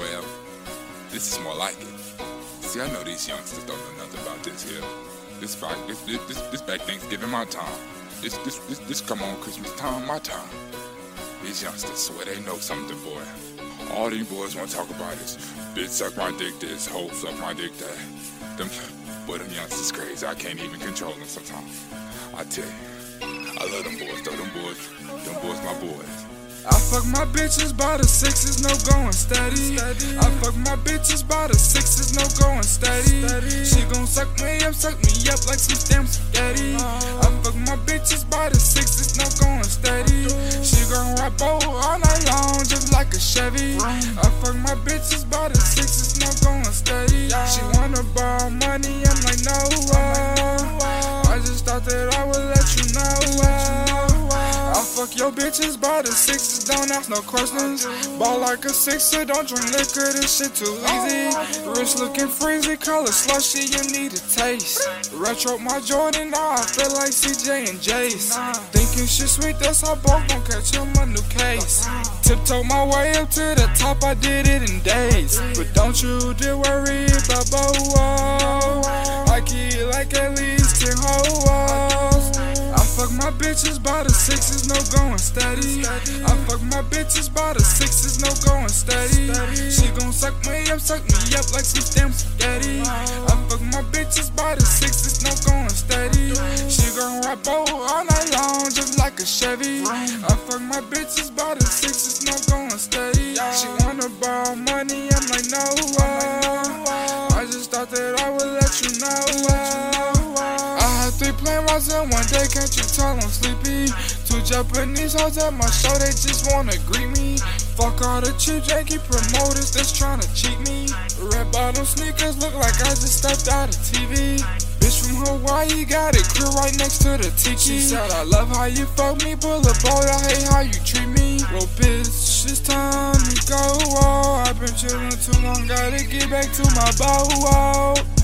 Well, this is more like it. See, I know these youngsters don't know nothing about this here. This back, this, this, this, this back Thanksgiving my time. This, this, this, this come on Christmas time, my time. These youngsters swear they know something, boy. All these boys wanna talk about is, bitch suck my dick this, hoe suck my dick that. Them, boy, them youngsters crazy. I can't even control them sometimes. I tell you, I love them boys, though. Them boys, them boys, my boys. I fuck my bitches by the sixes, no going steady. I fuck my bitches by the sixes, no going steady. She gon' suck me up, suck me up like some damn spaghetti. I fuck my bitches by the sixes, no going steady. She gon' rap all night long, just like a Chevy. I fuck my bitches by the sixes, no going steady. She wanna borrow money, I'm like no. Uh, I just thought that I would fuck your bitches by the sixes, don't ask no questions. Ball like a sixer, don't drink liquor, this shit too easy. Rich looking freezy, color slushy, you need a taste. Retro my Jordan, now I feel like CJ and Jace. Thinking shit sweet, that's how both gon' catch him a new case. Tiptoe my way up to the top, I did it in days. But don't you dare worry about Bo. Bitches by the sixes, no going steady. I fuck my bitches by the sixes, no going steady. She gon' suck me up, suck me up like some damn spaghetti. I fuck my bitches by the sixes, no going steady. She gon' rap all night long, just like a Chevy. I fuck my bitches by the sixes, no going steady. She wanna borrow money, I'm like no. Uh, I just thought that I would let you know. Uh, Three rides in one day, can't you tell I'm sleepy? Two Japanese hoes at my show, they just wanna greet me. Fuck all the cheap janky promoters that's tryna cheat me. Red bottom sneakers look like I just stepped out of TV. Bitch from Hawaii got it crib right next to the tiki. She said, I love how you fuck me, pull a boat, I hate how you treat me. Well, bitch, it's time to go. Oh, I've been chillin' too long, gotta get back to my boat.